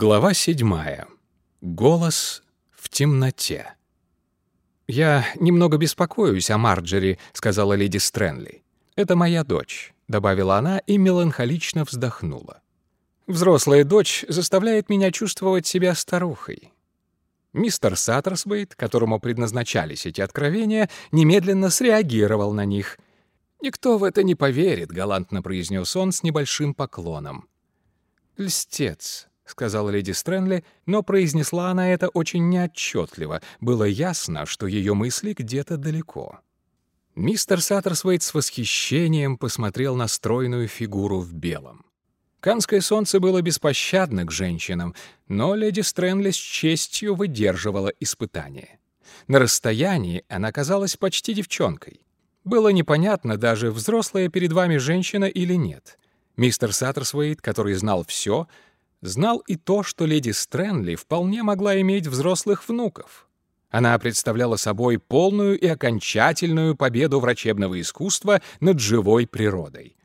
Глава седьмая. Голос в темноте. «Я немного беспокоюсь о Марджери», — сказала леди Стрэнли. «Это моя дочь», — добавила она и меланхолично вздохнула. «Взрослая дочь заставляет меня чувствовать себя старухой». Мистер Саттерсбейт, которому предназначались эти откровения, немедленно среагировал на них. «Никто в это не поверит», — галантно произнес он с небольшим поклоном. «Льстец», — сказала леди Стрэнли, но произнесла она это очень неотчетливо. Было ясно, что ее мысли где-то далеко. Мистер Саттерсвейт с восхищением посмотрел на стройную фигуру в белом. Канское солнце было беспощадно к женщинам, но леди Стрэнли с честью выдерживала испытание. На расстоянии она казалась почти девчонкой. Было непонятно даже, взрослая перед вами женщина или нет. Мистер Саттерсвейт, который знал все, — знал и то, что леди Стрэнли вполне могла иметь взрослых внуков. Она представляла собой полную и окончательную победу врачебного искусства над живой природой.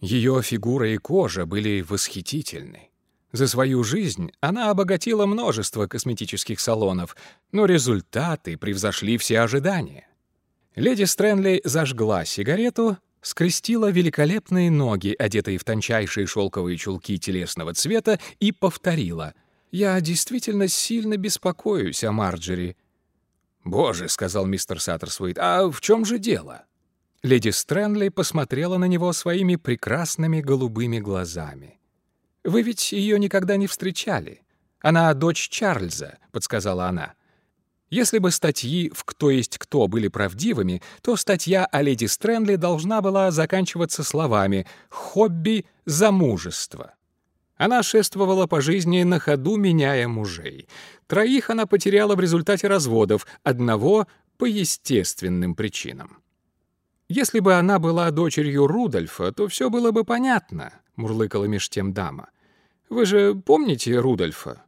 Ее фигура и кожа были восхитительны. За свою жизнь она обогатила множество косметических салонов, но результаты превзошли все ожидания. Леди Стрэнли зажгла сигарету скрестила великолепные ноги, одетые в тончайшие шелковые чулки телесного цвета, и повторила. «Я действительно сильно беспокоюсь о Марджери». «Боже», — сказал мистер Саттерсвейт, — «а в чем же дело?» Леди Стрэнли посмотрела на него своими прекрасными голубыми глазами. «Вы ведь ее никогда не встречали. Она дочь Чарльза», — подсказала она. Если бы статьи в «Кто есть кто» были правдивыми, то статья о леди Стрэнли должна была заканчиваться словами «хобби замужество». Она шествовала по жизни на ходу, меняя мужей. Троих она потеряла в результате разводов, одного — по естественным причинам. «Если бы она была дочерью Рудольфа, то все было бы понятно», — мурлыкала меж тем дама. «Вы же помните Рудольфа?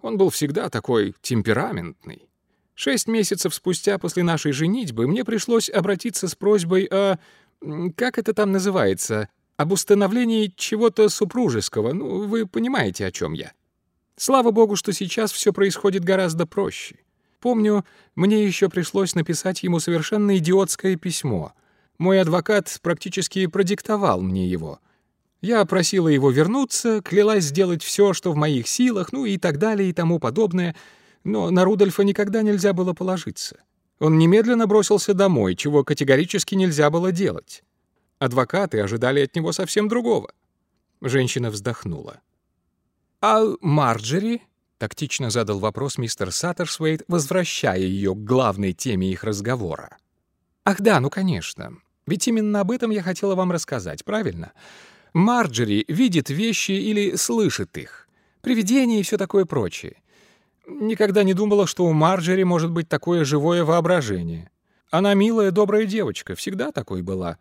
Он был всегда такой темпераментный. Шесть месяцев спустя после нашей женитьбы мне пришлось обратиться с просьбой о... Как это там называется? Об установлении чего-то супружеского. Ну, вы понимаете, о чем я. Слава богу, что сейчас все происходит гораздо проще. Помню, мне еще пришлось написать ему совершенно идиотское письмо. Мой адвокат практически продиктовал мне его. Я просила его вернуться, клялась сделать все, что в моих силах, ну и так далее и тому подобное — но на Рудольфа никогда нельзя было положиться. Он немедленно бросился домой, чего категорически нельзя было делать. Адвокаты ожидали от него совсем другого. Женщина вздохнула. «А Марджери?» — тактично задал вопрос мистер Саттерсвейт, возвращая ее к главной теме их разговора. «Ах да, ну конечно. Ведь именно об этом я хотела вам рассказать, правильно? Марджери видит вещи или слышит их. Привидения и все такое прочее. Никогда не думала, что у Марджери может быть такое живое воображение. Она милая, добрая девочка, всегда такой была.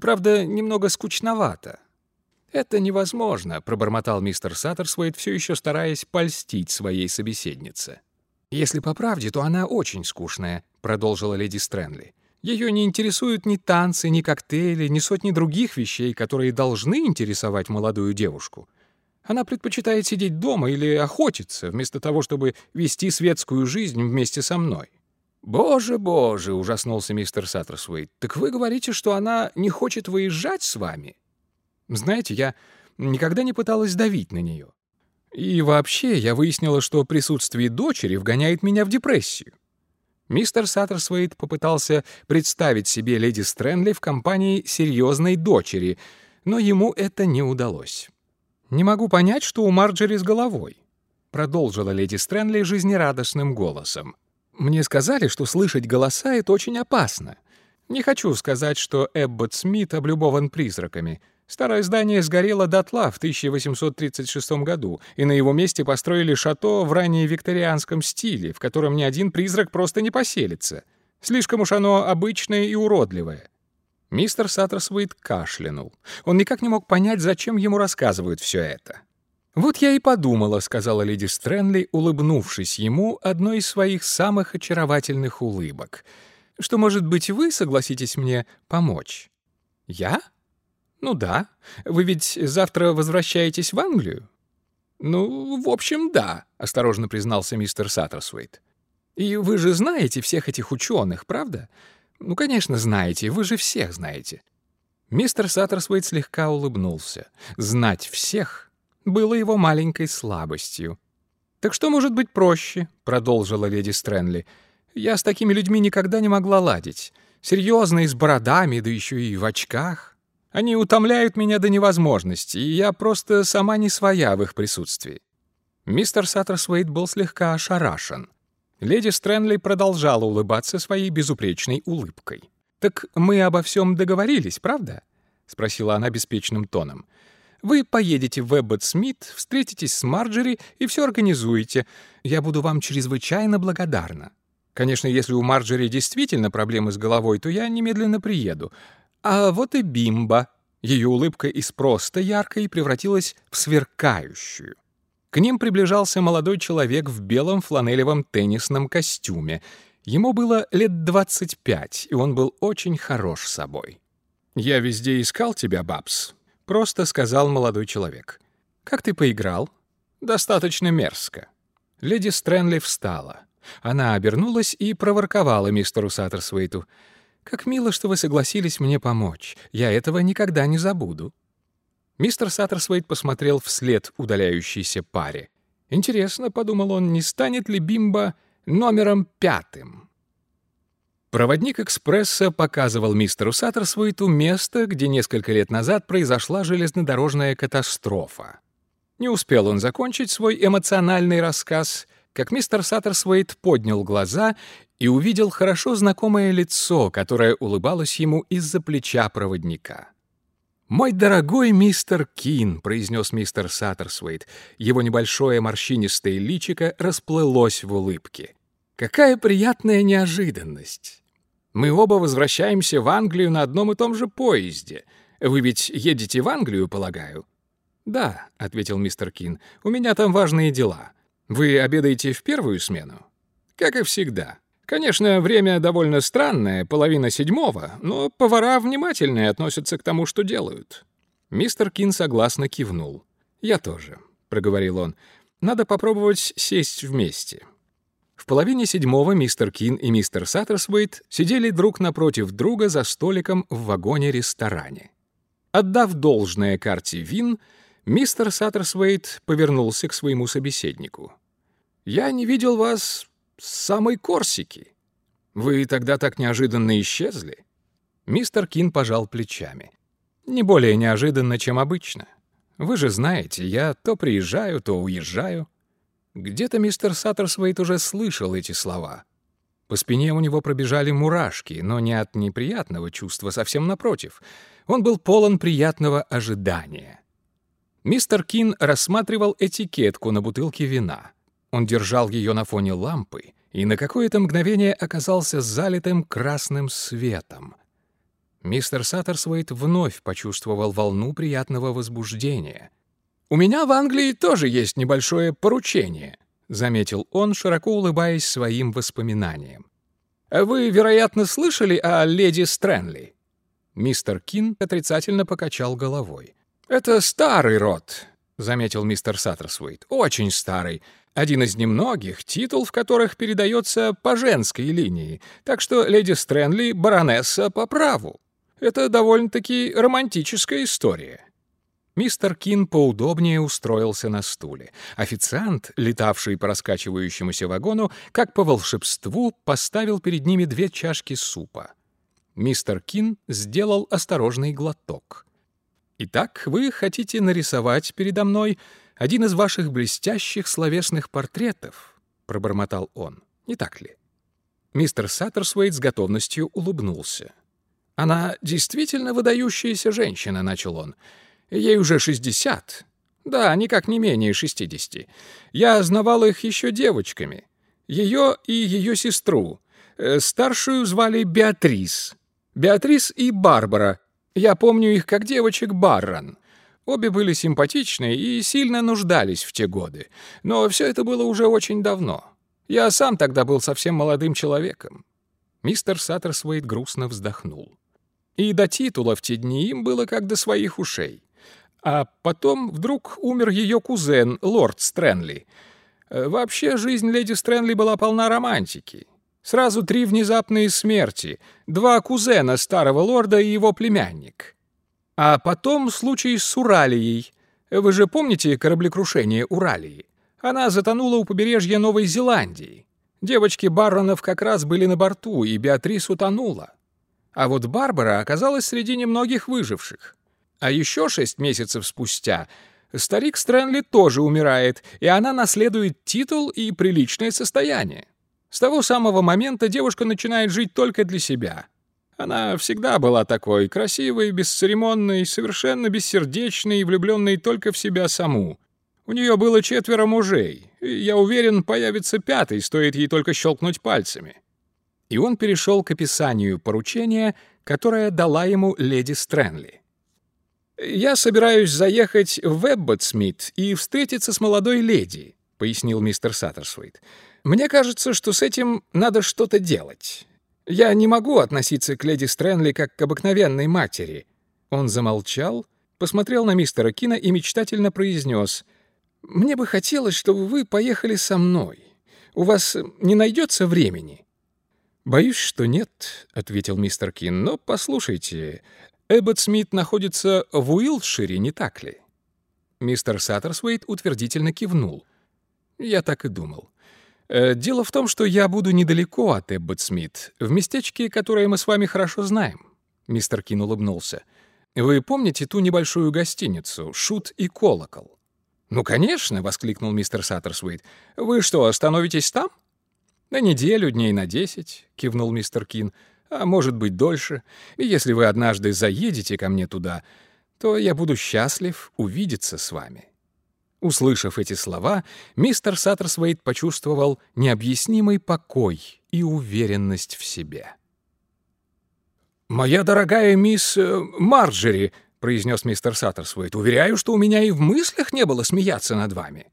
Правда, немного скучновато. «Это невозможно», — пробормотал мистер Саттерсвейт, все еще стараясь польстить своей собеседнице. «Если по правде, то она очень скучная», — продолжила леди Стрэнли. «Ее не интересуют ни танцы, ни коктейли, ни сотни других вещей, которые должны интересовать молодую девушку. Она предпочитает сидеть дома или охотиться, вместо того, чтобы вести светскую жизнь вместе со мной. «Боже, боже!» — ужаснулся мистер Саттерсуэйт. «Так вы говорите, что она не хочет выезжать с вами?» «Знаете, я никогда не пыталась давить на нее. И вообще, я выяснила, что присутствие дочери вгоняет меня в депрессию. Мистер Саттерсвейт попытался представить себе леди Стрэнли в компании серьезной дочери, но ему это не удалось. «Не могу понять, что у Марджери с головой», — продолжила леди Стрэнли жизнерадостным голосом. «Мне сказали, что слышать голоса — это очень опасно. Не хочу сказать, что Эббот Смит облюбован призраками. Старое здание сгорело дотла в 1836 году, и на его месте построили шато в ранее викторианском стиле, в котором ни один призрак просто не поселится. Слишком уж оно обычное и уродливое. Мистер Саттерсвейт кашлянул. Он никак не мог понять, зачем ему рассказывают все это. «Вот я и подумала», — сказала леди Стрэнли, улыбнувшись ему одной из своих самых очаровательных улыбок, «что, может быть, вы согласитесь мне помочь?» «Я? Ну да. Вы ведь завтра возвращаетесь в Англию?» «Ну, в общем, да», — осторожно признался мистер Саттерсуэйт. «И вы же знаете всех этих ученых, правда? Ну, конечно, знаете, вы же всех знаете». Мистер Саттерсуэйт слегка улыбнулся. Знать всех было его маленькой слабостью. «Так что может быть проще?» — продолжила леди Стрэнли. «Я с такими людьми никогда не могла ладить. Серьезные, с бородами, да еще и в очках. Они утомляют меня до невозможности, и я просто сама не своя в их присутствии». Мистер Саттерсуэйт был слегка ошарашен. Леди Стрэнли продолжала улыбаться своей безупречной улыбкой. «Так мы обо всем договорились, правда?» — спросила она беспечным тоном. «Вы поедете в Эббот-Смит, встретитесь с Марджери и все организуете. Я буду вам чрезвычайно благодарна. Конечно, если у Марджери действительно проблемы с головой, то я немедленно приеду. А вот и Бимба». Ее улыбка из просто яркой превратилась в сверкающую. К ним приближался молодой человек в белом фланелевом теннисном костюме — Ему было лет двадцать пять, и он был очень хорош собой. «Я везде искал тебя, Бабс», — просто сказал молодой человек. «Как ты поиграл?» «Достаточно мерзко». Леди Стрэнли встала. Она обернулась и проворковала мистеру Саттерсвейту. «Как мило, что вы согласились мне помочь. Я этого никогда не забуду». Мистер Саттерсвейт посмотрел вслед удаляющейся паре. «Интересно», — подумал он, — «не станет ли Бимба номером пятым. Проводник экспресса показывал мистеру Саттерсвейту место, где несколько лет назад произошла железнодорожная катастрофа. Не успел он закончить свой эмоциональный рассказ, как мистер Саттерсвейт поднял глаза и увидел хорошо знакомое лицо, которое улыбалось ему из-за плеча проводника. «Мой дорогой мистер Кин», — произнес мистер Саттерсвейт. Его небольшое морщинистое личико расплылось в улыбке. «Какая приятная неожиданность! Мы оба возвращаемся в Англию на одном и том же поезде. Вы ведь едете в Англию, полагаю?» «Да», — ответил мистер Кин, — «у меня там важные дела. Вы обедаете в первую смену?» «Как и всегда», Конечно, время довольно странное, половина седьмого, но повара внимательнее относятся к тому, что делают. Мистер Кин согласно кивнул. «Я тоже», — проговорил он. «Надо попробовать сесть вместе». В половине седьмого мистер Кин и мистер Саттерсвейт сидели друг напротив друга за столиком в вагоне-ресторане. Отдав должное карте вин, мистер Саттерсвейт повернулся к своему собеседнику. «Я не видел вас с самой Корсики. Вы тогда так неожиданно исчезли?» Мистер Кин пожал плечами. «Не более неожиданно, чем обычно. Вы же знаете, я то приезжаю, то уезжаю». Где-то мистер Саттерсвейт уже слышал эти слова. По спине у него пробежали мурашки, но не от неприятного чувства, совсем напротив. Он был полон приятного ожидания. Мистер Кин рассматривал этикетку на бутылке вина — он держал ее на фоне лампы и на какое-то мгновение оказался залитым красным светом. Мистер Саттерсвейт вновь почувствовал волну приятного возбуждения. «У меня в Англии тоже есть небольшое поручение», — заметил он, широко улыбаясь своим воспоминаниям. «Вы, вероятно, слышали о леди Стрэнли?» Мистер Кин отрицательно покачал головой. «Это старый род», — заметил мистер Саттерсвейт. «Очень старый. Один из немногих, титул в которых передается по женской линии, так что леди Стрэнли — баронесса по праву. Это довольно-таки романтическая история. Мистер Кин поудобнее устроился на стуле. Официант, летавший по раскачивающемуся вагону, как по волшебству, поставил перед ними две чашки супа. Мистер Кин сделал осторожный глоток. «Итак, вы хотите нарисовать передо мной один из ваших блестящих словесных портретов», — пробормотал он. «Не так ли?» Мистер Саттерсвейт с готовностью улыбнулся. «Она действительно выдающаяся женщина», — начал он. «Ей уже шестьдесят. Да, никак не менее шестидесяти. Я знавал их еще девочками. Ее и ее сестру. Э, старшую звали Беатрис. Беатрис и Барбара. Я помню их как девочек Баррон. Обе были симпатичны и сильно нуждались в те годы. Но все это было уже очень давно. Я сам тогда был совсем молодым человеком. Мистер Саттерсвейт грустно вздохнул. И до титула в те дни им было как до своих ушей. А потом вдруг умер ее кузен, лорд Стрэнли. Э, вообще, жизнь леди Стрэнли была полна романтики. Сразу три внезапные смерти, два кузена старого лорда и его племянник. А потом случай с Уралией. Вы же помните кораблекрушение Уралии? Она затонула у побережья Новой Зеландии. Девочки Барронов как раз были на борту, и Беатрис утонула. А вот Барбара оказалась среди немногих выживших. А еще шесть месяцев спустя старик Стрэнли тоже умирает, и она наследует титул и приличное состояние. С того самого момента девушка начинает жить только для себя. Она всегда была такой, красивой, бесцеремонной, совершенно бессердечной и влюбленной только в себя саму. У нее было четверо мужей, и, я уверен, появится пятый, стоит ей только щелкнуть пальцами. И он перешел к описанию поручения, которое дала ему леди Стрэнли. «Я собираюсь заехать в Эбботсмит и встретиться с молодой леди», — пояснил мистер Саттерсвейт. «Мне кажется, что с этим надо что-то делать. Я не могу относиться к леди Стрэнли как к обыкновенной матери». Он замолчал, посмотрел на мистера Кина и мечтательно произнес. «Мне бы хотелось, чтобы вы поехали со мной. У вас не найдется времени?» «Боюсь, что нет», — ответил мистер Кин. «Но послушайте, Эббот Смит находится в Уилтшире, не так ли?» Мистер Саттерсвейт утвердительно кивнул. «Я так и думал. Э, дело в том, что я буду недалеко от Эббот Смит, в местечке, которое мы с вами хорошо знаем». Мистер Кин улыбнулся. «Вы помните ту небольшую гостиницу «Шут и колокол»?» «Ну, конечно!» — воскликнул мистер Саттерсвейт. «Вы что, остановитесь там?» «На неделю, дней на десять», — кивнул мистер Кин а может быть дольше. И если вы однажды заедете ко мне туда, то я буду счастлив увидеться с вами». Услышав эти слова, мистер Саттерсвейт почувствовал необъяснимый покой и уверенность в себе. «Моя дорогая мисс э, Марджери», — произнес мистер Саттерсвейт, — «уверяю, что у меня и в мыслях не было смеяться над вами».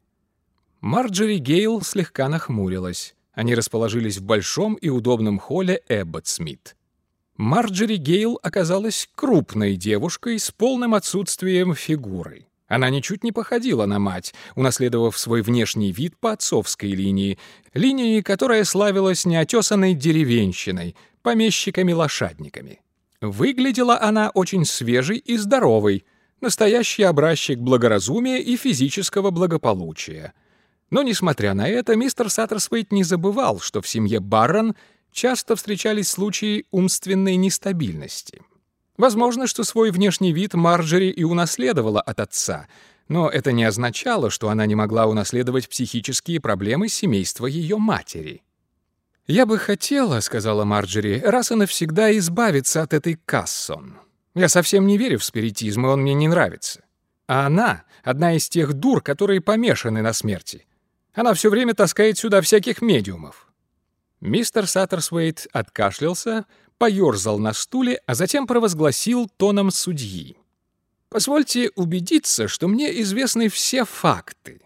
Марджери Гейл слегка нахмурилась. Они расположились в большом и удобном холле Эббот Смит. Марджери Гейл оказалась крупной девушкой с полным отсутствием фигуры. Она ничуть не походила на мать, унаследовав свой внешний вид по отцовской линии, линии, которая славилась неотесанной деревенщиной, помещиками-лошадниками. Выглядела она очень свежей и здоровой, настоящий образчик благоразумия и физического благополучия — но, несмотря на это, мистер Саттерсвейт не забывал, что в семье Баррон часто встречались случаи умственной нестабильности. Возможно, что свой внешний вид Марджери и унаследовала от отца, но это не означало, что она не могла унаследовать психические проблемы семейства ее матери. «Я бы хотела, — сказала Марджери, — раз и навсегда избавиться от этой Кассон. Я совсем не верю в спиритизм, и он мне не нравится. А она — одна из тех дур, которые помешаны на смерти. Она все время таскает сюда всяких медиумов». Мистер Саттерсвейт откашлялся, поерзал на стуле, а затем провозгласил тоном судьи. «Позвольте убедиться, что мне известны все факты.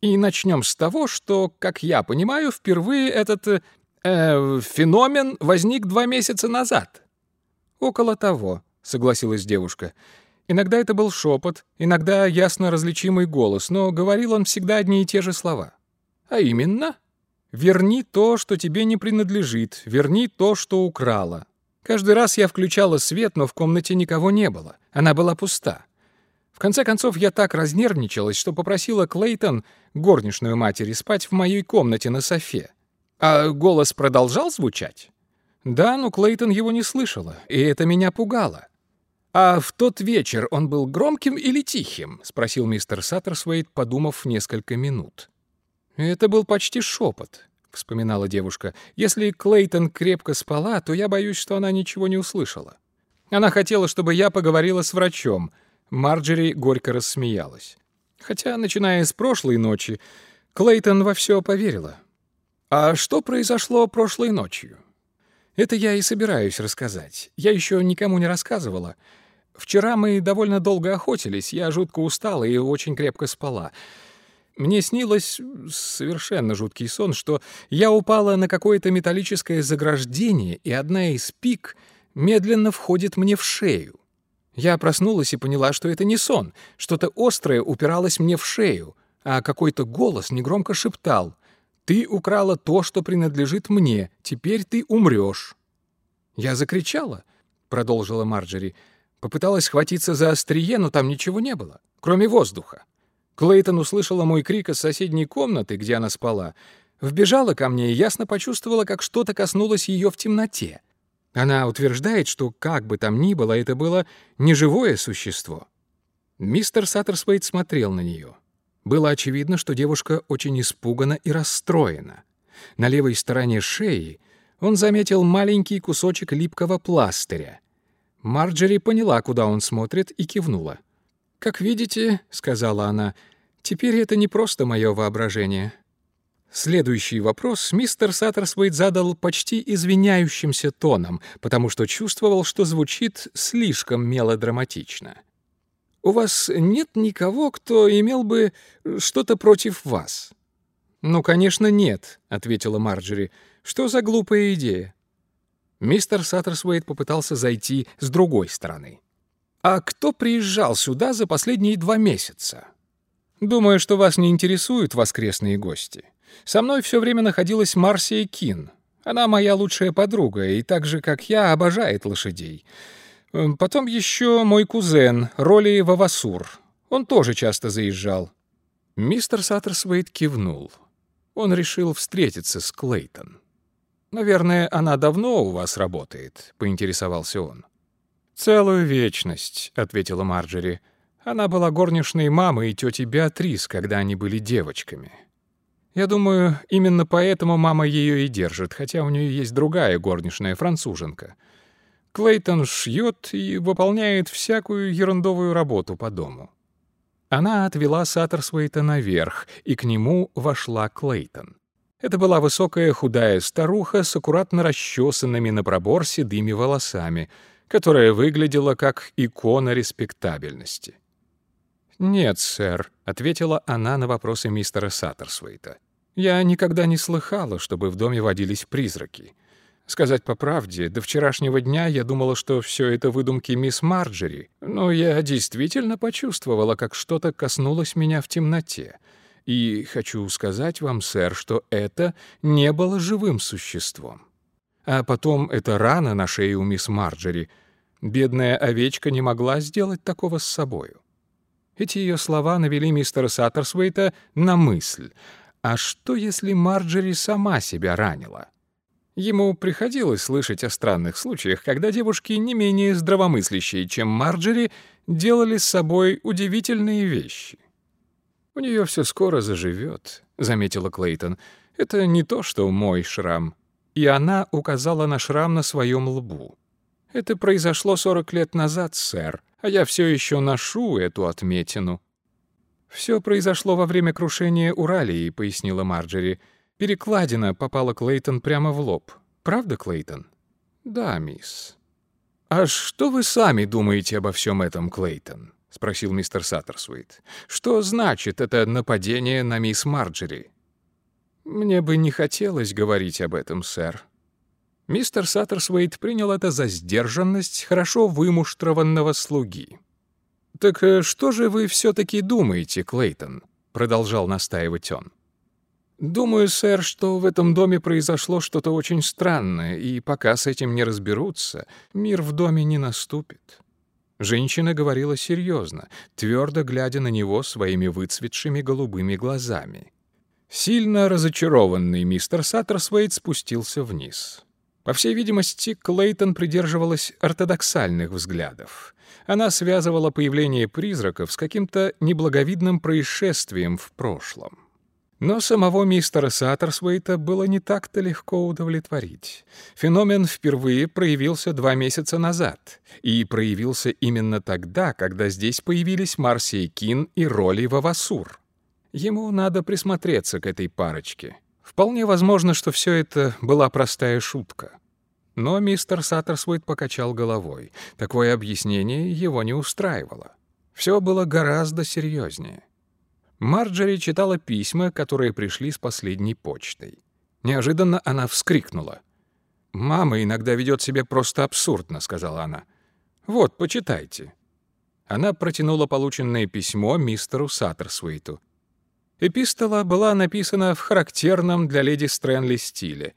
И начнем с того, что, как я понимаю, впервые этот э, феномен возник два месяца назад». «Около того», — согласилась девушка. Иногда это был шепот, иногда ясно различимый голос, но говорил он всегда одни и те же слова. А именно, верни то, что тебе не принадлежит, верни то, что украла. Каждый раз я включала свет, но в комнате никого не было. Она была пуста. В конце концов, я так разнервничалась, что попросила Клейтон, горничную матери, спать в моей комнате на софе. А голос продолжал звучать? Да, но Клейтон его не слышала, и это меня пугало. «А в тот вечер он был громким или тихим?» — спросил мистер Саттерсвейт, подумав несколько минут. «Это был почти шепот», — вспоминала девушка. «Если Клейтон крепко спала, то я боюсь, что она ничего не услышала. Она хотела, чтобы я поговорила с врачом». Марджери горько рассмеялась. Хотя, начиная с прошлой ночи, Клейтон во все поверила. «А что произошло прошлой ночью?» «Это я и собираюсь рассказать. Я еще никому не рассказывала. Вчера мы довольно долго охотились, я жутко устала и очень крепко спала». Мне снилось совершенно жуткий сон, что я упала на какое-то металлическое заграждение, и одна из пик медленно входит мне в шею. Я проснулась и поняла, что это не сон. Что-то острое упиралось мне в шею, а какой-то голос негромко шептал «Ты украла то, что принадлежит мне, теперь ты умрешь». Я закричала, — продолжила Марджери, — попыталась схватиться за острие, но там ничего не было, кроме воздуха. Клейтон услышала мой крик из соседней комнаты, где она спала, вбежала ко мне и ясно почувствовала, как что-то коснулось ее в темноте. Она утверждает, что как бы там ни было, это было неживое существо. Мистер Саттерсвейт смотрел на нее. Было очевидно, что девушка очень испугана и расстроена. На левой стороне шеи он заметил маленький кусочек липкого пластыря. Марджери поняла, куда он смотрит, и кивнула. «Как видите», — сказала она, — «теперь это не просто мое воображение». Следующий вопрос мистер Саттерсвейт задал почти извиняющимся тоном, потому что чувствовал, что звучит слишком мелодраматично. «У вас нет никого, кто имел бы что-то против вас?» «Ну, конечно, нет», — ответила Марджери. «Что за глупая идея?» Мистер Саттерсвейт попытался зайти с другой стороны. «А кто приезжал сюда за последние два месяца?» «Думаю, что вас не интересуют воскресные гости. Со мной все время находилась Марсия Кин. Она моя лучшая подруга и так же, как я, обожает лошадей. Эм, потом еще мой кузен, Роли Вавасур. Он тоже часто заезжал». Мистер Саттерсвейт кивнул. Он решил встретиться с Клейтон. «Наверное, она давно у вас работает», — поинтересовался он. «Целую вечность», — ответила Марджери. «Она была горничной мамы и тети Беатрис, когда они были девочками. Я думаю, именно поэтому мама ее и держит, хотя у нее есть другая горничная француженка. Клейтон шьет и выполняет всякую ерундовую работу по дому. Она отвела Саттерсвейта наверх, и к нему вошла Клейтон. Это была высокая худая старуха с аккуратно расчесанными на пробор седыми волосами, которая выглядела как икона респектабельности. «Нет, сэр», — ответила она на вопросы мистера Саттерсвейта. «Я никогда не слыхала, чтобы в доме водились призраки. Сказать по правде, до вчерашнего дня я думала, что все это выдумки мисс Марджери, но я действительно почувствовала, как что-то коснулось меня в темноте. И хочу сказать вам, сэр, что это не было живым существом. А потом эта рана на шее у мисс Марджери. Бедная овечка не могла сделать такого с собою. Эти ее слова навели мистера Саттерсвейта на мысль. А что, если Марджери сама себя ранила? Ему приходилось слышать о странных случаях, когда девушки не менее здравомыслящие, чем Марджери, делали с собой удивительные вещи. «У нее все скоро заживет», — заметила Клейтон. «Это не то, что мой шрам». И она указала на шрам на своем лбу. «Это произошло сорок лет назад, сэр, а я все еще ношу эту отметину». «Все произошло во время крушения Уралии», — пояснила Марджери. «Перекладина попала Клейтон прямо в лоб. Правда, Клейтон?» «Да, мисс». «А что вы сами думаете обо всем этом, Клейтон?» — спросил мистер Саттерсуит. «Что значит это нападение на мисс Марджери?» «Мне бы не хотелось говорить об этом, сэр». Мистер Саттерсуит принял это за сдержанность хорошо вымуштрованного слуги. «Так э, что же вы все-таки думаете, Клейтон?» — продолжал настаивать он. «Думаю, сэр, что в этом доме произошло что-то очень странное, и пока с этим не разберутся, мир в доме не наступит». Женщина говорила серьезно, твердо глядя на него своими выцветшими голубыми глазами. Сильно разочарованный мистер Саттерсвейт спустился вниз. По всей видимости, Клейтон придерживалась ортодоксальных взглядов. Она связывала появление призраков с каким-то неблаговидным происшествием в прошлом. Но самого мистера Саттерсвейта было не так-то легко удовлетворить. Феномен впервые проявился два месяца назад, и проявился именно тогда, когда здесь появились Марсия Кин и Роли Вавасур. Ему надо присмотреться к этой парочке. Вполне возможно, что все это была простая шутка. Но мистер Саттерсвейт покачал головой. Такое объяснение его не устраивало. Все было гораздо серьезнее. Марджери читала письма, которые пришли с последней почтой. Неожиданно она вскрикнула. «Мама иногда ведет себя просто абсурдно», — сказала она. «Вот, почитайте». Она протянула полученное письмо мистеру Саттерсуиту. Эпистола была написана в характерном для леди Стрэнли стиле.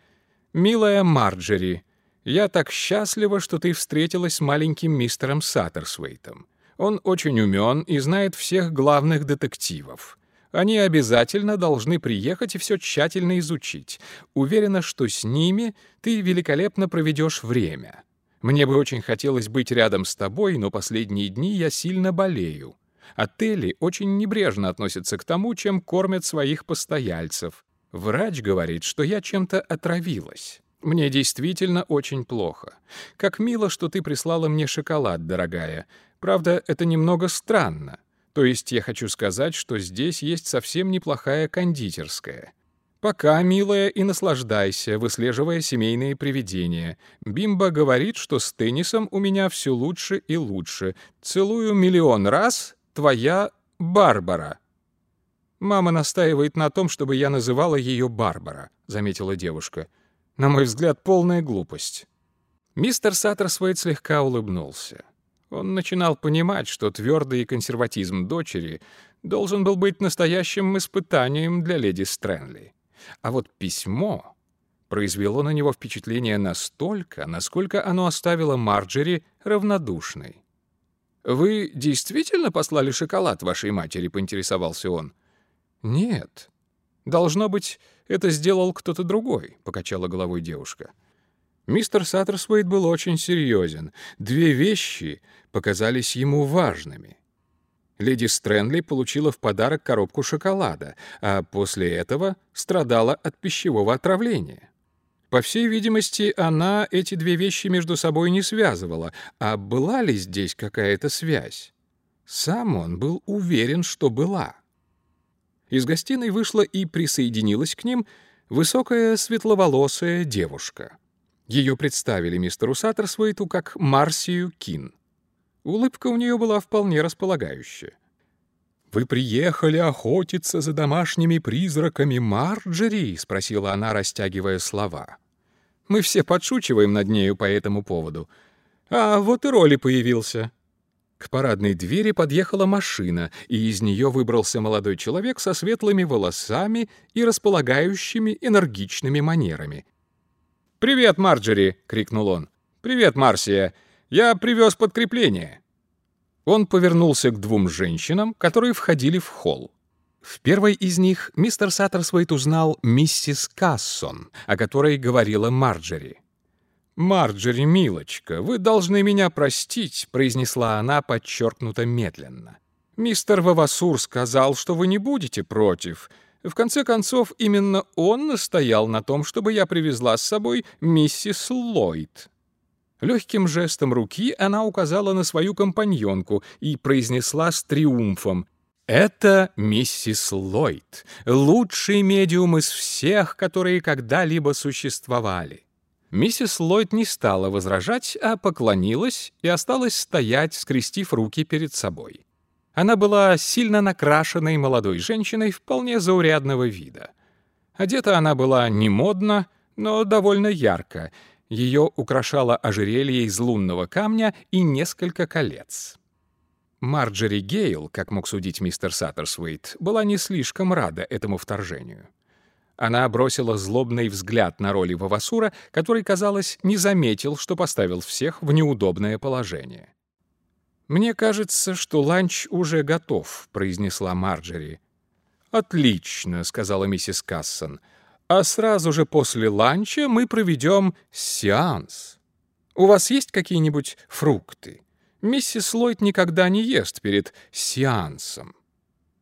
«Милая Марджери, я так счастлива, что ты встретилась с маленьким мистером Саттерсуитом. Он очень умен и знает всех главных детективов. Они обязательно должны приехать и все тщательно изучить. Уверена, что с ними ты великолепно проведешь время. Мне бы очень хотелось быть рядом с тобой, но последние дни я сильно болею. Отели очень небрежно относятся к тому, чем кормят своих постояльцев. Врач говорит, что я чем-то отравилась. Мне действительно очень плохо. Как мило, что ты прислала мне шоколад, дорогая. Правда, это немного странно. То есть я хочу сказать, что здесь есть совсем неплохая кондитерская. Пока, милая, и наслаждайся, выслеживая семейные привидения. Бимба говорит, что с теннисом у меня все лучше и лучше. Целую миллион раз, твоя Барбара. Мама настаивает на том, чтобы я называла ее Барбара, заметила девушка. На мой взгляд, полная глупость. Мистер Саттерсвейт слегка улыбнулся. Он начинал понимать, что твердый консерватизм дочери должен был быть настоящим испытанием для леди Стрэнли. А вот письмо произвело на него впечатление настолько, насколько оно оставило Марджери равнодушной. «Вы действительно послали шоколад вашей матери?» — поинтересовался он. «Нет. Должно быть, это сделал кто-то другой», — покачала головой девушка. Мистер Саттерсвейт был очень серьезен. Две вещи показались ему важными. Леди Стрэнли получила в подарок коробку шоколада, а после этого страдала от пищевого отравления. По всей видимости, она эти две вещи между собой не связывала, а была ли здесь какая-то связь? Сам он был уверен, что была. Из гостиной вышла и присоединилась к ним высокая светловолосая девушка. Ее представили мистеру Саттерсвейту как Марсию Кин. Улыбка у нее была вполне располагающая. «Вы приехали охотиться за домашними призраками Марджери?» — спросила она, растягивая слова. «Мы все подшучиваем над нею по этому поводу. А вот и Роли появился». К парадной двери подъехала машина, и из нее выбрался молодой человек со светлыми волосами и располагающими энергичными манерами — «Привет, Марджери!» — крикнул он. «Привет, Марсия! Я привез подкрепление!» Он повернулся к двум женщинам, которые входили в холл. В первой из них мистер Саттерсвейт узнал миссис Кассон, о которой говорила Марджери. «Марджери, милочка, вы должны меня простить», — произнесла она подчеркнуто медленно. «Мистер Вавасур сказал, что вы не будете против, в конце концов, именно он настоял на том, чтобы я привезла с собой миссис Ллойд. Легким жестом руки она указала на свою компаньонку и произнесла с триумфом «Это миссис Ллойд, лучший медиум из всех, которые когда-либо существовали». Миссис Ллойд не стала возражать, а поклонилась и осталась стоять, скрестив руки перед собой. Она была сильно накрашенной молодой женщиной вполне заурядного вида. Одета она была не модно, но довольно ярко. Ее украшало ожерелье из лунного камня и несколько колец. Марджери Гейл, как мог судить мистер Саттерсвейт, была не слишком рада этому вторжению. Она бросила злобный взгляд на роли Вавасура, который, казалось, не заметил, что поставил всех в неудобное положение. «Мне кажется, что ланч уже готов», — произнесла Марджери. «Отлично», — сказала миссис Кассон. «А сразу же после ланча мы проведем сеанс. У вас есть какие-нибудь фрукты? Миссис Ллойд никогда не ест перед сеансом».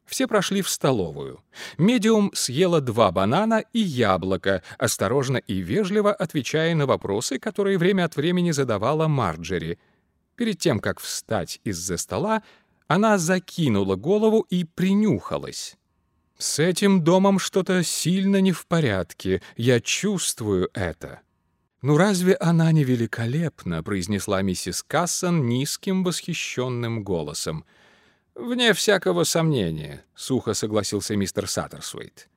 Все прошли в столовую. Медиум съела два банана и яблоко, осторожно и вежливо отвечая на вопросы, которые время от времени задавала Марджери — Перед тем, как встать из-за стола, она закинула голову и принюхалась. «С этим домом что-то сильно не в порядке, я чувствую это». «Ну разве она не великолепна?» — произнесла миссис Кассон низким восхищенным голосом. «Вне всякого сомнения», — сухо согласился мистер Саттерсуэйт.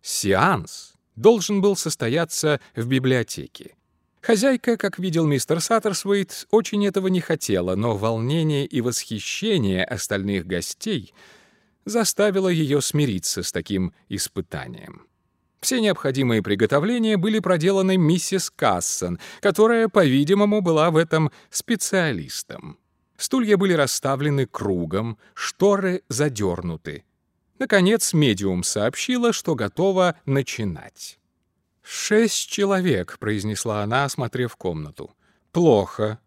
Сеанс должен был состояться в библиотеке. Хозяйка, как видел мистер Саттерсвейт, очень этого не хотела, но волнение и восхищение остальных гостей заставило ее смириться с таким испытанием. Все необходимые приготовления были проделаны миссис Кассон, которая, по-видимому, была в этом специалистом. Стулья были расставлены кругом, шторы задернуты. Наконец, медиум сообщила, что готова начинать. «Шесть человек», — произнесла она, осмотрев комнату. «Плохо.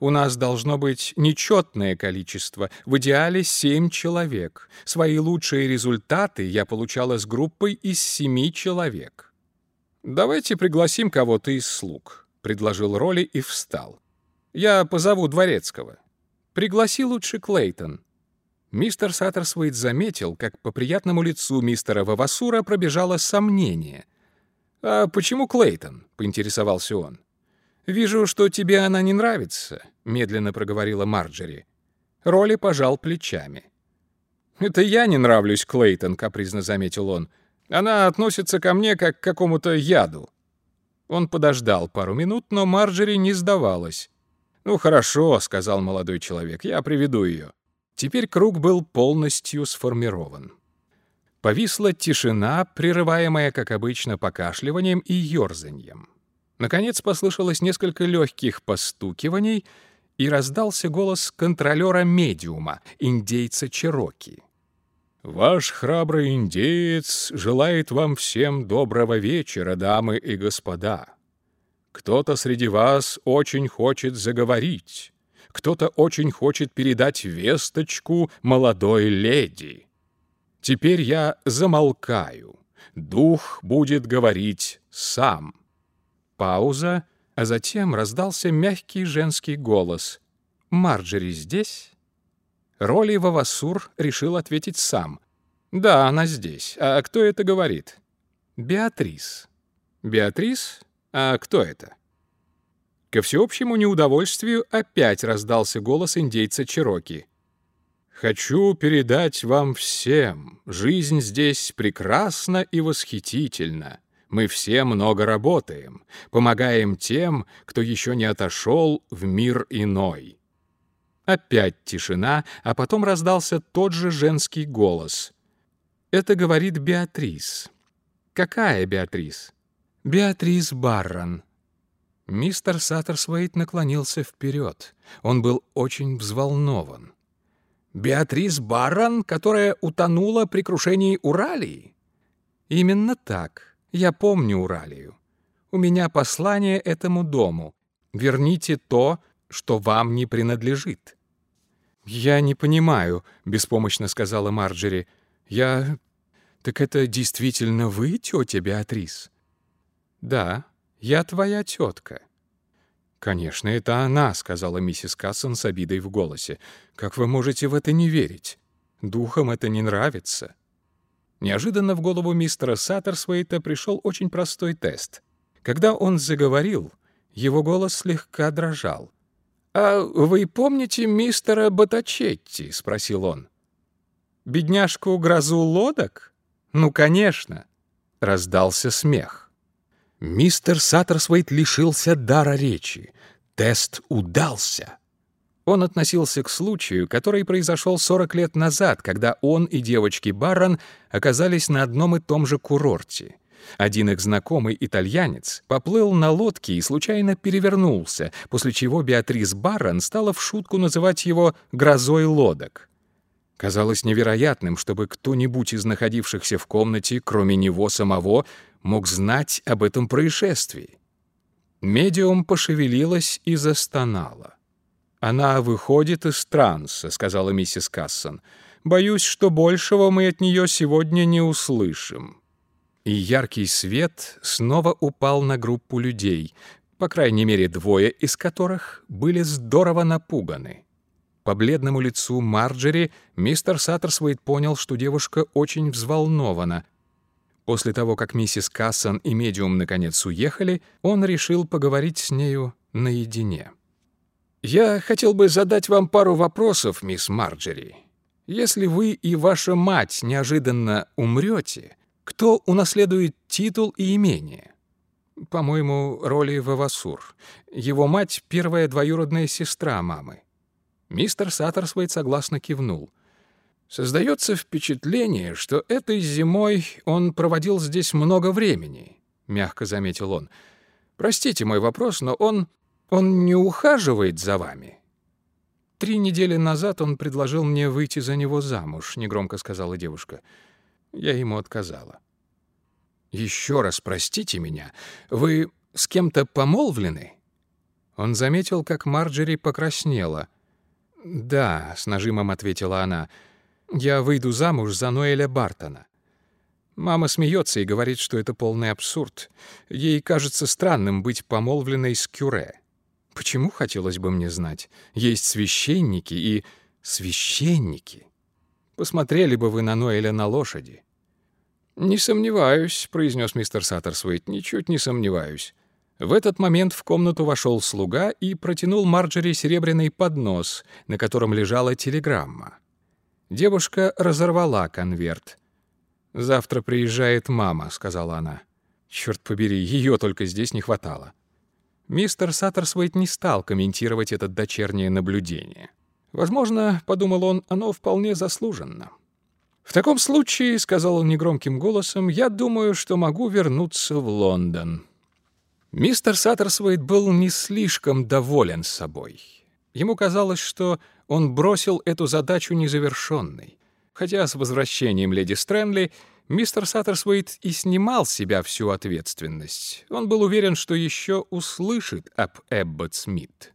У нас должно быть нечетное количество, в идеале семь человек. Свои лучшие результаты я получала с группой из семи человек». «Давайте пригласим кого-то из слуг», — предложил Роли и встал. «Я позову Дворецкого. Пригласи лучше Клейтон». Мистер Саттерсвейт заметил, как по приятному лицу мистера Вавасура пробежало сомнение — «А почему Клейтон?» — поинтересовался он. «Вижу, что тебе она не нравится», — медленно проговорила Марджери. Роли пожал плечами. «Это я не нравлюсь, Клейтон», — капризно заметил он. «Она относится ко мне как к какому-то яду». Он подождал пару минут, но Марджери не сдавалась. «Ну хорошо», — сказал молодой человек, — «я приведу ее». Теперь круг был полностью сформирован. Повисла тишина, прерываемая, как обычно, покашливанием и ёрзаньем. Наконец послышалось несколько легких постукиваний, и раздался голос контролера-медиума, индейца Чероки. «Ваш храбрый индеец желает вам всем доброго вечера, дамы и господа. Кто-то среди вас очень хочет заговорить, кто-то очень хочет передать весточку молодой леди». Теперь я замолкаю. Дух будет говорить сам. Пауза, а затем раздался мягкий женский голос. «Марджери здесь?» Роли Вавасур решил ответить сам. «Да, она здесь. А кто это говорит?» «Беатрис». «Беатрис? А кто это?» Ко всеобщему неудовольствию опять раздался голос индейца Чироки. Хочу передать вам всем, жизнь здесь прекрасна и восхитительна. Мы все много работаем, помогаем тем, кто еще не отошел в мир иной. Опять тишина, а потом раздался тот же женский голос. Это говорит Беатрис. Какая Беатрис? Беатрис Баррон. Мистер Саттерсвейт наклонился вперед. Он был очень взволнован. Беатрис Баррон, которая утонула при крушении Уралии? Именно так. Я помню Уралию. У меня послание этому дому. Верните то, что вам не принадлежит. Я не понимаю, беспомощно сказала Марджери. Я Так это действительно вы, тетя Беатрис? Да, я твоя тетка. «Конечно, это она», — сказала миссис Кассон с обидой в голосе. «Как вы можете в это не верить? Духам это не нравится». Неожиданно в голову мистера Саттерсвейта пришел очень простой тест. Когда он заговорил, его голос слегка дрожал. «А вы помните мистера Батачетти?» — спросил он. «Бедняжку грозу лодок? Ну, конечно!» Раздался смех. Мистер Саттерсвейт лишился дара речи. Тест удался. Он относился к случаю, который произошел 40 лет назад, когда он и девочки Баррон оказались на одном и том же курорте. Один их знакомый итальянец поплыл на лодке и случайно перевернулся, после чего Беатрис Баррон стала в шутку называть его «грозой лодок». Казалось невероятным, чтобы кто-нибудь из находившихся в комнате, кроме него самого, мог знать об этом происшествии. Медиум пошевелилась и застонала. «Она выходит из транса», — сказала миссис Кассон. «Боюсь, что большего мы от нее сегодня не услышим». И яркий свет снова упал на группу людей, по крайней мере двое из которых были здорово напуганы. По бледному лицу Марджери мистер Саттерсвейт понял, что девушка очень взволнована — После того, как миссис Кассон и медиум наконец уехали, он решил поговорить с нею наедине. «Я хотел бы задать вам пару вопросов, мисс Марджери. Если вы и ваша мать неожиданно умрете, кто унаследует титул и имение?» По-моему, роли Вавасур. Его мать — первая двоюродная сестра мамы. Мистер Саттерсвейт согласно кивнул. Создается впечатление, что этой зимой он проводил здесь много времени, мягко заметил он. Простите мой вопрос, но он он не ухаживает за вами. Три недели назад он предложил мне выйти за него замуж, негромко сказала девушка. Я ему отказала. Еще раз простите меня. Вы с кем-то помолвлены? Он заметил, как Марджери покраснела. Да, с нажимом ответила она. Я выйду замуж за Ноэля Бартона. Мама смеется и говорит, что это полный абсурд. Ей кажется странным быть помолвленной с Кюре. Почему, хотелось бы мне знать? Есть священники и... Священники. Посмотрели бы вы на Ноэля на лошади. «Не сомневаюсь», — произнес мистер Саттерсвейт, — «ничуть не сомневаюсь». В этот момент в комнату вошел слуга и протянул Марджери серебряный поднос, на котором лежала телеграмма. Девушка разорвала конверт. «Завтра приезжает мама», — сказала она. «Черт побери, ее только здесь не хватало». Мистер Саттерсвейт не стал комментировать это дочернее наблюдение. Возможно, — подумал он, — оно вполне заслуженно. «В таком случае, — сказал он негромким голосом, — я думаю, что могу вернуться в Лондон». Мистер Саттерсвейт был не слишком доволен собой. Ему казалось, что он бросил эту задачу незавершенной. Хотя с возвращением леди Стрэнли мистер Саттерсвейт и снимал с себя всю ответственность. Он был уверен, что еще услышит об Эббот Смит.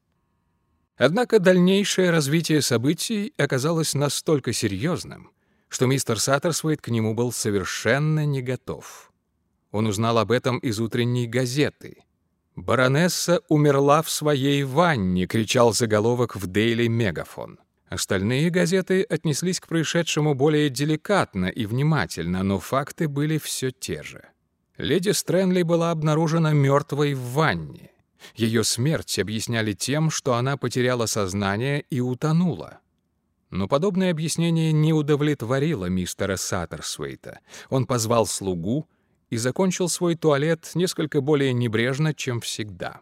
Однако дальнейшее развитие событий оказалось настолько серьезным, что мистер Саттерсвейт к нему был совершенно не готов. Он узнал об этом из утренней газеты. «Баронесса умерла в своей ванне», — кричал заголовок в Дейли Мегафон. Остальные газеты отнеслись к происшедшему более деликатно и внимательно, но факты были все те же. Леди Стрэнли была обнаружена мертвой в ванне. Ее смерть объясняли тем, что она потеряла сознание и утонула. Но подобное объяснение не удовлетворило мистера Саттерсвейта. Он позвал слугу и закончил свой туалет несколько более небрежно, чем всегда.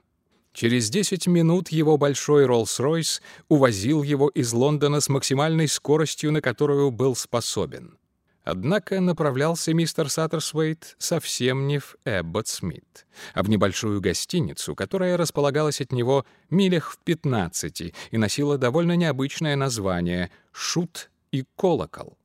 Через 10 минут его большой Роллс-Ройс увозил его из Лондона с максимальной скоростью, на которую был способен. Однако направлялся мистер Саттерсвейт совсем не в Эббот-Смит, а в небольшую гостиницу, которая располагалась от него милях в 15 и носила довольно необычное название «Шут и колокол».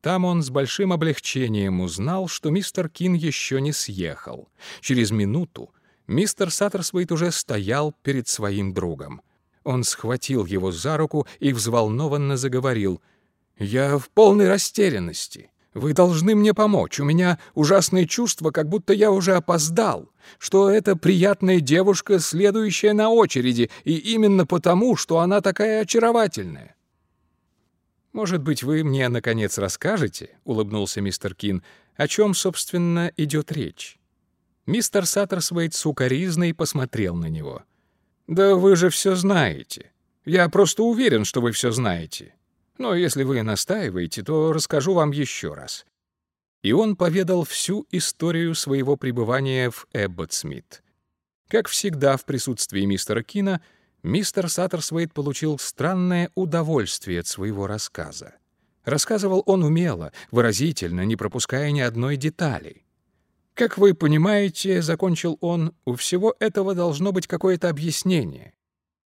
Там он с большим облегчением узнал, что мистер Кин еще не съехал. Через минуту мистер Саттерсвейт уже стоял перед своим другом. Он схватил его за руку и взволнованно заговорил. «Я в полной растерянности. Вы должны мне помочь. У меня ужасное чувство, как будто я уже опоздал, что это приятная девушка, следующая на очереди, и именно потому, что она такая очаровательная. «Может быть, вы мне, наконец, расскажете?» — улыбнулся мистер Кин. «О чем, собственно, идет речь?» Мистер Саттерсвейт с укоризной посмотрел на него. «Да вы же все знаете. Я просто уверен, что вы все знаете. Но если вы настаиваете, то расскажу вам еще раз». И он поведал всю историю своего пребывания в Эббот Смит. Как всегда в присутствии мистера Кина — мистер Саттерсвейт получил странное удовольствие от своего рассказа. Рассказывал он умело, выразительно, не пропуская ни одной детали. «Как вы понимаете, — закончил он, — у всего этого должно быть какое-то объяснение».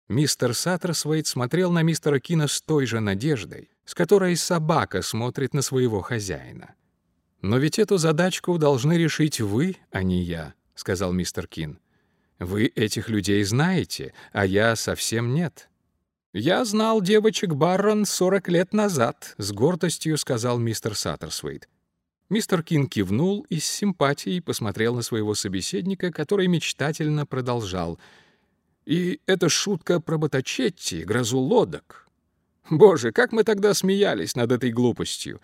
Мистер Саттерсвейт смотрел на мистера Кина с той же надеждой, с которой собака смотрит на своего хозяина. «Но ведь эту задачку должны решить вы, а не я», — сказал мистер Кин. Вы этих людей знаете, а я совсем нет. Я знал девочек Баррон 40 лет назад, с гордостью сказал мистер Саттерсвейт. Мистер Кин кивнул и с симпатией посмотрел на своего собеседника, который мечтательно продолжал. «И эта шутка про Ботачетти, грозу лодок. Боже, как мы тогда смеялись над этой глупостью.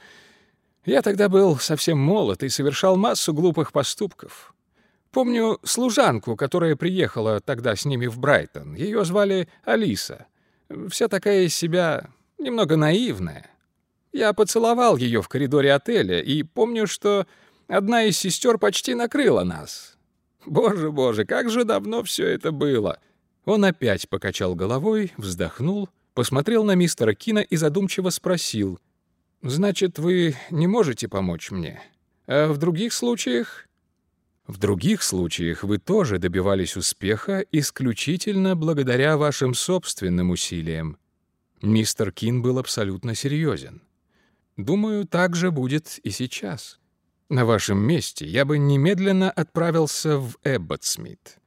Я тогда был совсем молод и совершал массу глупых поступков. Помню служанку, которая приехала тогда с ними в Брайтон. Ее звали Алиса. Вся такая из себя немного наивная. Я поцеловал ее в коридоре отеля и помню, что одна из сестер почти накрыла нас. Боже, боже, как же давно все это было!» Он опять покачал головой, вздохнул, посмотрел на мистера Кина и задумчиво спросил. «Значит, вы не можете помочь мне? А в других случаях?» «В других случаях вы тоже добивались успеха исключительно благодаря вашим собственным усилиям». Мистер Кин был абсолютно серьезен. «Думаю, так же будет и сейчас. На вашем месте я бы немедленно отправился в Эбботсмит».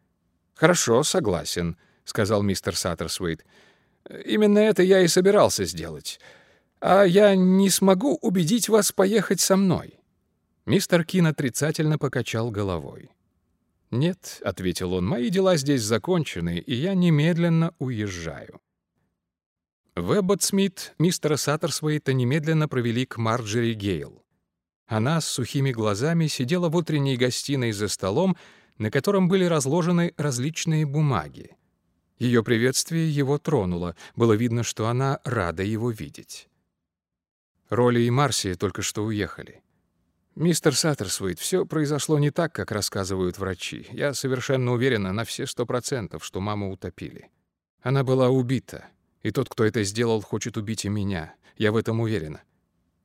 «Хорошо, согласен», — сказал мистер Саттерсуэйт. «Именно это я и собирался сделать. А я не смогу убедить вас поехать со мной». Мистер Кин отрицательно покачал головой. «Нет», — ответил он, — «мои дела здесь закончены, и я немедленно уезжаю». В Эбботсмит мистера Саттерсуэйта немедленно провели к Марджери Гейл. Она с сухими глазами сидела в утренней гостиной за столом, на котором были разложены различные бумаги. Ее приветствие его тронуло, было видно, что она рада его видеть. Роли и Марси только что уехали. «Мистер Саттерсуит, все произошло не так, как рассказывают врачи. Я совершенно уверена на все сто процентов, что маму утопили. Она была убита, и тот, кто это сделал, хочет убить и меня. Я в этом уверена.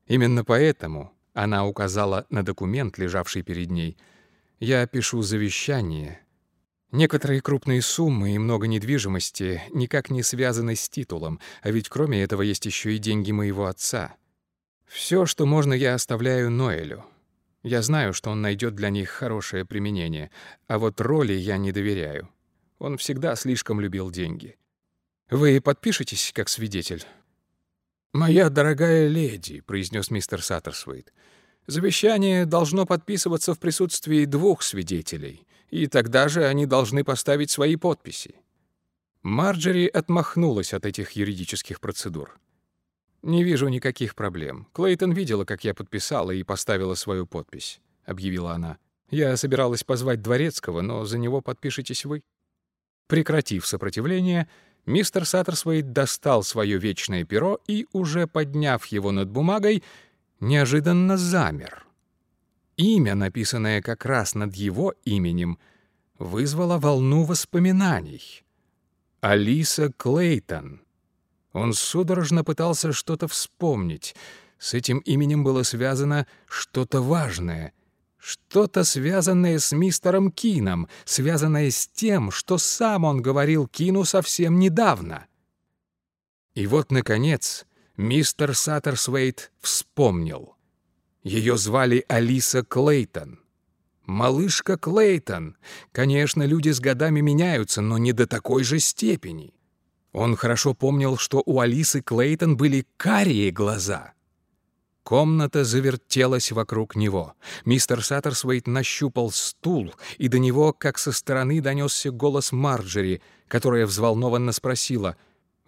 Именно поэтому она указала на документ, лежавший перед ней. Я пишу завещание, Некоторые крупные суммы и много недвижимости никак не связаны с титулом, а ведь кроме этого есть еще и деньги моего отца. Все, что можно, я оставляю Ноэлю. Я знаю, что он найдет для них хорошее применение, а вот роли я не доверяю. Он всегда слишком любил деньги. Вы подпишетесь как свидетель? «Моя дорогая леди», — произнес мистер Саттерсвейт, — «завещание должно подписываться в присутствии двух свидетелей и тогда же они должны поставить свои подписи. Марджери отмахнулась от этих юридических процедур. «Не вижу никаких проблем. Клейтон видела, как я подписала и поставила свою подпись», — объявила она. «Я собиралась позвать Дворецкого, но за него подпишетесь вы». Прекратив сопротивление, мистер Саттерсвейт достал свое вечное перо и, уже подняв его над бумагой, неожиданно замер. Имя, написанное как раз над его именем, вызвало волну воспоминаний. Алиса Клейтон. Он судорожно пытался что-то вспомнить. С этим именем было связано что-то важное, что-то связанное с мистером Кином, связанное с тем, что сам он говорил Кину совсем недавно. И вот, наконец, мистер Саттерсвейт вспомнил — ее звали Алиса Клейтон. Малышка Клейтон. Конечно, люди с годами меняются, но не до такой же степени. Он хорошо помнил, что у Алисы Клейтон были карие глаза. Комната завертелась вокруг него. Мистер Саттерсвейт нащупал стул, и до него, как со стороны, донесся голос Марджери, которая взволнованно спросила,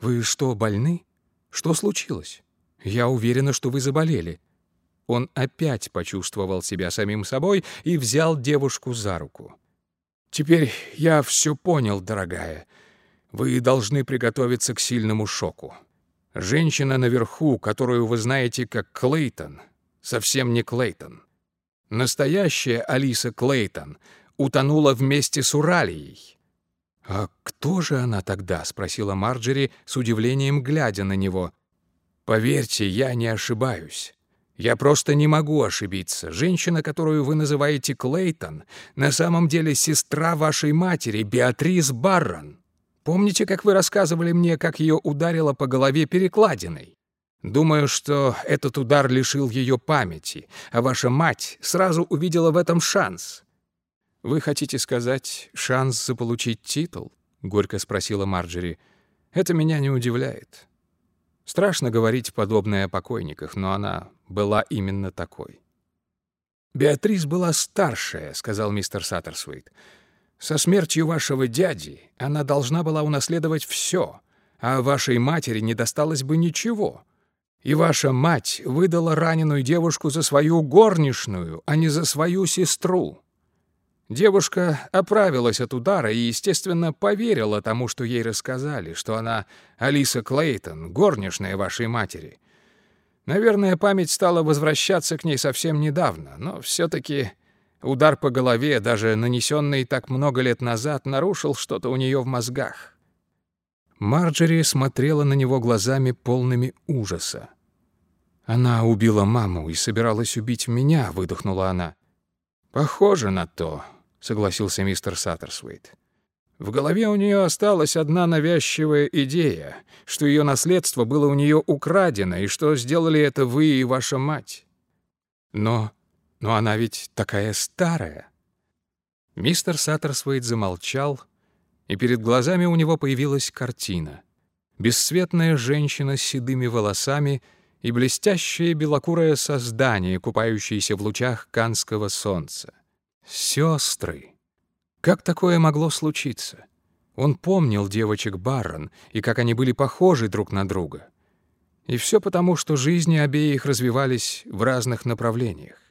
«Вы что, больны? Что случилось? Я уверена, что вы заболели». Он опять почувствовал себя самим собой и взял девушку за руку. «Теперь я все понял, дорогая. Вы должны приготовиться к сильному шоку. Женщина наверху, которую вы знаете как Клейтон, совсем не Клейтон. Настоящая Алиса Клейтон утонула вместе с Уралией». «А кто же она тогда?» — спросила Марджери с удивлением, глядя на него. «Поверьте, я не ошибаюсь. Я просто не могу ошибиться. Женщина, которую вы называете Клейтон, на самом деле сестра вашей матери, Беатрис Баррон. Помните, как вы рассказывали мне, как ее ударило по голове перекладиной? Думаю, что этот удар лишил ее памяти, а ваша мать сразу увидела в этом шанс. Вы хотите сказать, шанс заполучить титул? горько спросила Марджери. Это меня не удивляет. Страшно говорить подобное о покойниках, но она была именно такой. «Беатрис была старшая», — сказал мистер Саттерсуит. «Со смертью вашего дяди она должна была унаследовать все, а вашей матери не досталось бы ничего. И ваша мать выдала раненую девушку за свою горничную, а не за свою сестру. Девушка оправилась от удара и, естественно, поверила тому, что ей рассказали, что она Алиса Клейтон, горничная вашей матери. Наверное, память стала возвращаться к ней совсем недавно, но все-таки Удар по голове, даже нанесенный так много лет назад, нарушил что-то у нее в мозгах. Марджери смотрела на него глазами полными ужаса. «Она убила маму и собиралась убить меня», — выдохнула она. «Похоже на то», — согласился мистер Саттерсвейт. В голове у нее осталась одна навязчивая идея, что ее наследство было у нее украдено, и что сделали это вы и ваша мать. Но... но она ведь такая старая. Мистер Саттерсвейт замолчал, и перед глазами у него появилась картина. Бесцветная женщина с седыми волосами и блестящее белокурое создание, купающееся в лучах канского солнца. Сестры! Как такое могло случиться? Он помнил девочек Баррон и как они были похожи друг на друга. И все потому, что жизни обеих развивались в разных направлениях.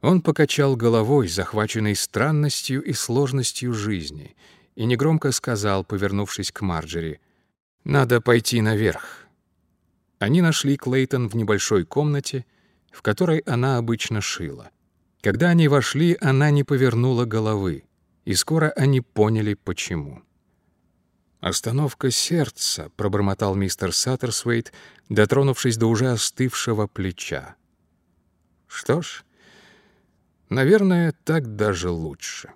Он покачал головой, захваченный странностью и сложностью жизни, и негромко сказал, повернувшись к Марджери, «Надо пойти наверх». Они нашли Клейтон в небольшой комнате, в которой она обычно шила. Когда они вошли, она не повернула головы, и скоро они поняли, почему. «Остановка сердца», — пробормотал мистер Саттерсвейт, дотронувшись до уже остывшего плеча. «Что ж, наверное, так даже лучше».